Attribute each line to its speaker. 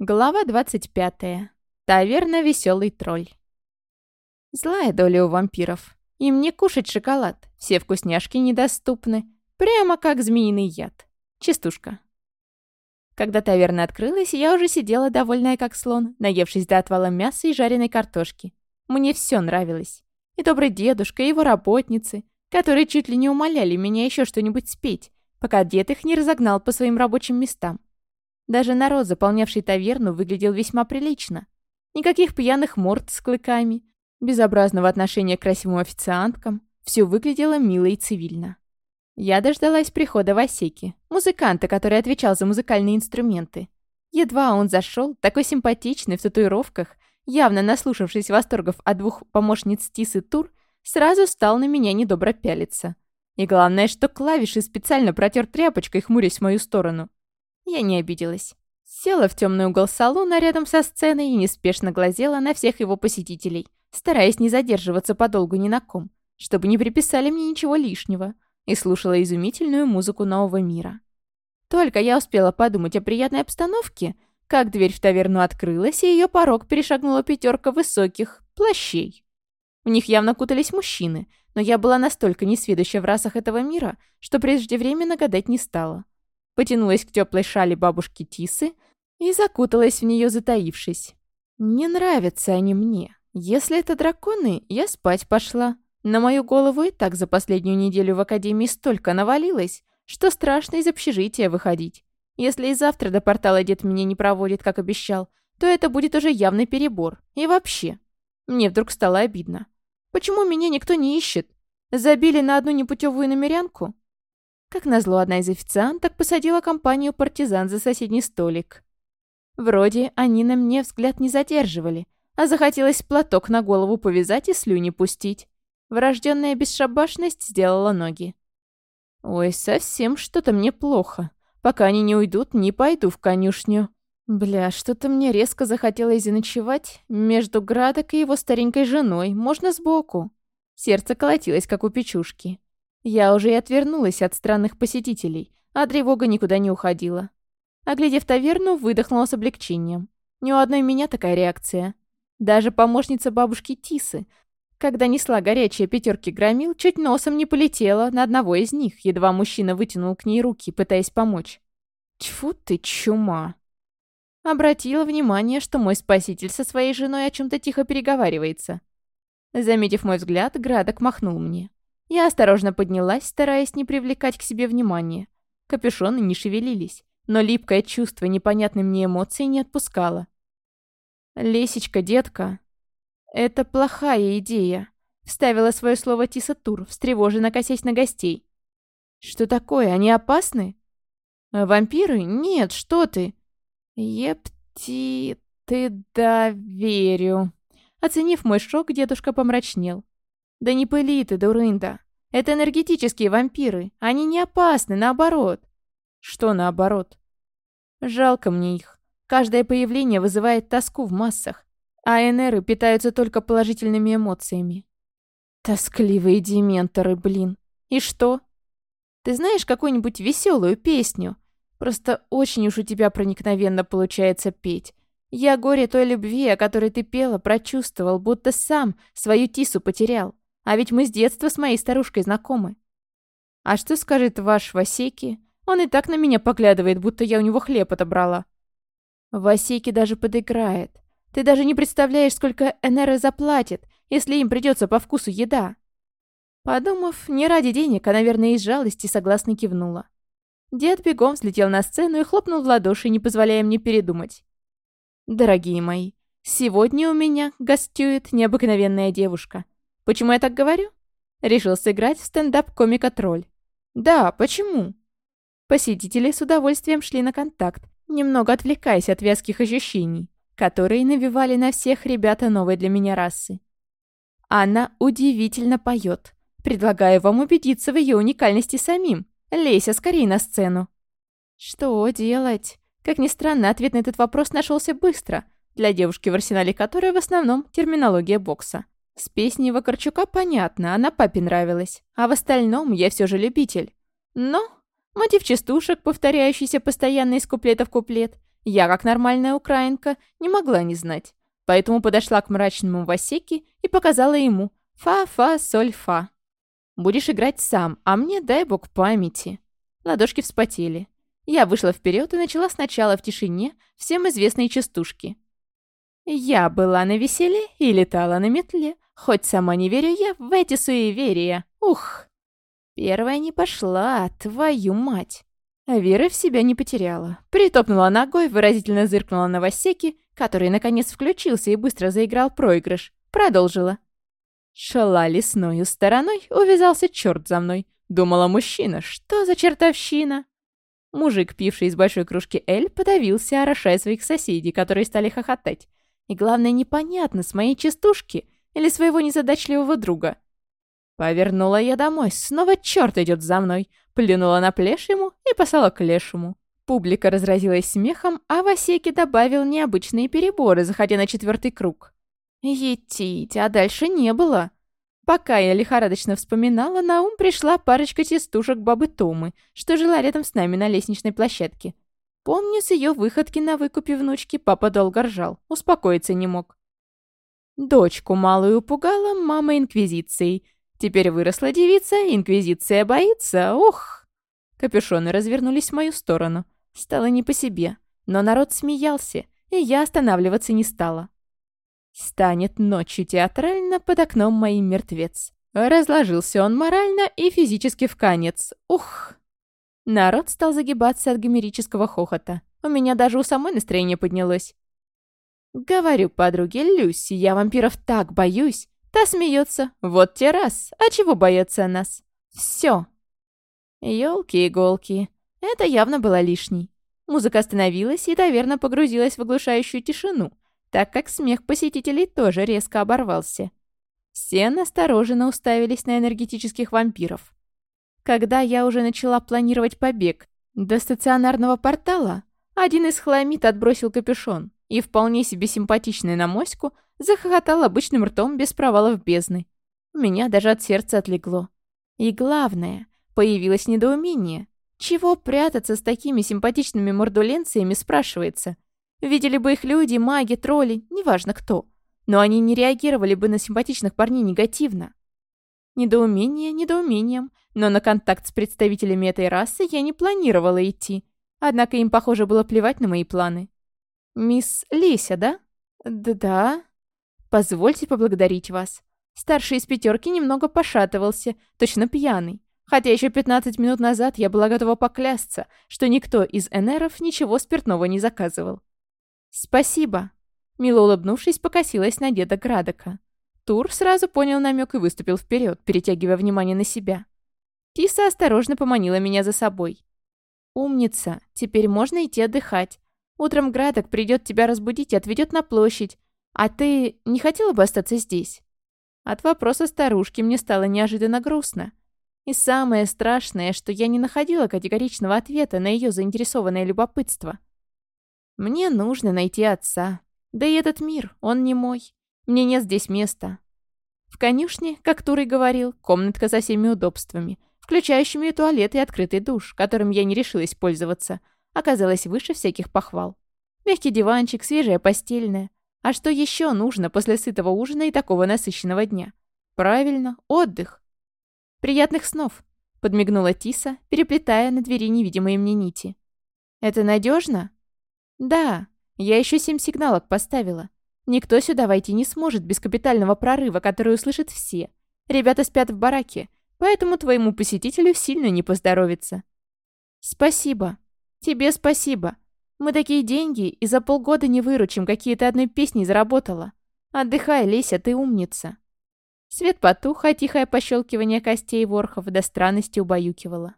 Speaker 1: Глава 25. Таверна «Веселый тролль». Злая доля у вампиров. Им не кушать шоколад. Все вкусняшки недоступны. Прямо как змеиный яд. Частушка. Когда таверна открылась, я уже сидела, довольная как слон, наевшись до отвала мяса и жареной картошки. Мне все нравилось. И добрый дедушка, и его работницы, которые чуть ли не умоляли меня еще что-нибудь спеть, пока дед их не разогнал по своим рабочим местам. Даже народ, заполнявший таверну, выглядел весьма прилично. Никаких пьяных морд с клыками, безобразного отношения к красивым официанткам. Все выглядело мило и цивильно. Я дождалась прихода Васеки, музыканта, который отвечал за музыкальные инструменты. Едва он зашел, такой симпатичный, в татуировках, явно наслушавшись восторгов от двух помощниц Тисы и Тур, сразу стал на меня недобро пялиться. И главное, что клавиши специально протер тряпочкой, хмурясь в мою сторону. Я не обиделась. Села в темный угол салона рядом со сценой и неспешно глазела на всех его посетителей, стараясь не задерживаться подолгу ни на ком, чтобы не приписали мне ничего лишнего, и слушала изумительную музыку нового мира. Только я успела подумать о приятной обстановке, как дверь в таверну открылась, и ее порог перешагнула пятерка высоких плащей. В них явно кутались мужчины, но я была настолько несведуща в расах этого мира, что преждевременно гадать не стала потянулась к теплой шали бабушки Тисы и закуталась в нее, затаившись. «Не нравятся они мне. Если это драконы, я спать пошла. На мою голову и так за последнюю неделю в Академии столько навалилось, что страшно из общежития выходить. Если и завтра до портала дед меня не проводит, как обещал, то это будет уже явный перебор. И вообще. Мне вдруг стало обидно. Почему меня никто не ищет? Забили на одну непутевую намерянку? Как назло, одна из официанток посадила компанию партизан за соседний столик. Вроде они на мне взгляд не задерживали, а захотелось платок на голову повязать и слюни пустить. Врожденная бесшабашность сделала ноги. «Ой, совсем что-то мне плохо. Пока они не уйдут, не пойду в конюшню». «Бля, что-то мне резко захотелось заночевать между Градок и его старенькой женой, можно сбоку». Сердце колотилось, как у печушки. Я уже и отвернулась от странных посетителей, а тревога никуда не уходила. Оглядев таверну, выдохнула с облегчением. Ни у одной меня такая реакция. Даже помощница бабушки Тисы, когда несла горячие пятерки громил, чуть носом не полетела на одного из них, едва мужчина вытянул к ней руки, пытаясь помочь. Тьфу ты, чума. Обратила внимание, что мой спаситель со своей женой о чем-то тихо переговаривается. Заметив мой взгляд, Градок махнул мне. Я осторожно поднялась, стараясь не привлекать к себе внимания. Капюшоны не шевелились, но липкое чувство непонятной мне эмоции не отпускало. «Лесечка, детка, это плохая идея», — вставила свое слово Тиса Тур, встревоженно косясь на гостей. «Что такое, они опасны?» «А «Вампиры? Нет, что ты!» «Епти... ты доверю!» Оценив мой шок, дедушка помрачнел. «Да не пыли ты, дурында. Это энергетические вампиры. Они не опасны, наоборот». «Что наоборот?» «Жалко мне их. Каждое появление вызывает тоску в массах, а энеры питаются только положительными эмоциями». «Тоскливые дементоры, блин. И что?» «Ты знаешь какую-нибудь веселую песню? Просто очень уж у тебя проникновенно получается петь». Я горе той любви, о которой ты пела, прочувствовал, будто сам свою тису потерял. А ведь мы с детства с моей старушкой знакомы. А что скажет ваш Васеки? Он и так на меня поглядывает, будто я у него хлеб отобрала. Васеки даже подыграет. Ты даже не представляешь, сколько Энеры заплатит, если им придется по вкусу еда. Подумав, не ради денег, а, наверное, из жалости согласно кивнула. Дед бегом взлетел на сцену и хлопнул в ладоши, не позволяя мне передумать. «Дорогие мои, сегодня у меня гостюет необыкновенная девушка, Почему я так говорю? Решил сыграть в стендап комика-тролль. Да, почему? Посетители с удовольствием шли на контакт, немного отвлекаясь от вязких ощущений, которые навевали на всех ребята новой для меня расы. Она удивительно поет. Предлагаю вам убедиться в ее уникальности самим. Лейся скорее на сцену. Что делать? Как ни странно, ответ на этот вопрос нашелся быстро, для девушки в арсенале которой в основном терминология бокса. С песней Вакарчука понятно, она папе нравилась, а в остальном я все же любитель. Но мотив частушек, повторяющийся постоянно из куплета в куплет, я, как нормальная украинка, не могла не знать. Поэтому подошла к мрачному Васеке и показала ему «фа-фа-соль-фа». «Будешь играть сам, а мне дай бог памяти». Ладошки вспотели. Я вышла вперед и начала сначала в тишине всем известные частушки. Я была на веселе и летала на метле, Хоть сама не верю я в эти суеверия. Ух! Первая не пошла, твою мать. А Вера в себя не потеряла. Притопнула ногой, выразительно зыркнула на Васеки, который наконец включился и быстро заиграл проигрыш. Продолжила. Шла лесною стороной, увязался черт за мной. Думала мужчина, что за чертовщина? Мужик, пивший из большой кружки Эль, подавился, орошая своих соседей, которые стали хохотать. И главное, непонятно, с моей частушки или своего незадачливого друга? Повернула я домой, снова черт идет за мной. Плюнула на плешему и послала к лешему. Публика разразилась смехом, а Васеки добавил необычные переборы, заходя на четвертый круг. Етить, а дальше не было. Пока я лихорадочно вспоминала, на ум пришла парочка тестушек бабы Томы, что жила рядом с нами на лестничной площадке. Помню, с ее выходки на выкупе внучки папа долго ржал, успокоиться не мог. Дочку малую пугала мама инквизицией. Теперь выросла девица, инквизиция боится, Ох! Капюшоны развернулись в мою сторону. Стало не по себе. Но народ смеялся, и я останавливаться не стала. Станет ночью театрально под окном моим мертвец. Разложился он морально и физически в конец. Ух! Народ стал загибаться от гомерического хохота. У меня даже у самой настроение поднялось. Говорю подруге Люси, я вампиров так боюсь. Та смеется. Вот те раз. А чего боятся нас? Все. Ёлки-иголки. Это явно было лишней. Музыка остановилась и доверно погрузилась в оглушающую тишину, так как смех посетителей тоже резко оборвался. Все настороженно уставились на энергетических вампиров. Когда я уже начала планировать побег до стационарного портала, один из хламид отбросил капюшон и вполне себе симпатичная на моську захохотал обычным ртом без провалов бездны. У меня даже от сердца отлегло. И главное, появилось недоумение. Чего прятаться с такими симпатичными мордуленциями, спрашивается. Видели бы их люди, маги, тролли, неважно кто. Но они не реагировали бы на симпатичных парней негативно. Недоумение недоумением, но на контакт с представителями этой расы я не планировала идти. Однако им, похоже, было плевать на мои планы. «Мисс Леся, да?» «Да-да». «Позвольте поблагодарить вас». Старший из пятерки немного пошатывался, точно пьяный. Хотя еще 15 минут назад я была готова поклясться, что никто из энеров ничего спиртного не заказывал. «Спасибо», — мило улыбнувшись, покосилась на деда Градока. Тур сразу понял намек и выступил вперед, перетягивая внимание на себя. Тиса осторожно поманила меня за собой. «Умница, теперь можно идти отдыхать. Утром Градок придет тебя разбудить и отведет на площадь. А ты не хотела бы остаться здесь?» От вопроса старушки мне стало неожиданно грустно. И самое страшное, что я не находила категоричного ответа на ее заинтересованное любопытство. «Мне нужно найти отца. Да и этот мир, он не мой. Мне нет здесь места». В конюшне, как Турой говорил, комнатка со всеми удобствами, включающими туалет и открытый душ, которым я не решилась пользоваться – оказалась выше всяких похвал. Мягкий диванчик, свежая постельная. А что еще нужно после сытого ужина и такого насыщенного дня? Правильно, отдых. Приятных снов, подмигнула Тиса, переплетая на двери невидимые мне нити. Это надежно? Да, я еще семь сигналок поставила. Никто сюда войти не сможет без капитального прорыва, который услышат все. Ребята спят в бараке, поэтому твоему посетителю сильно не поздоровится. Спасибо, «Тебе спасибо. Мы такие деньги и за полгода не выручим, какие ты одной песней заработала. Отдыхай, Леся, ты умница». Свет потух, а тихое пощелкивание костей ворхов до странности убаюкивало.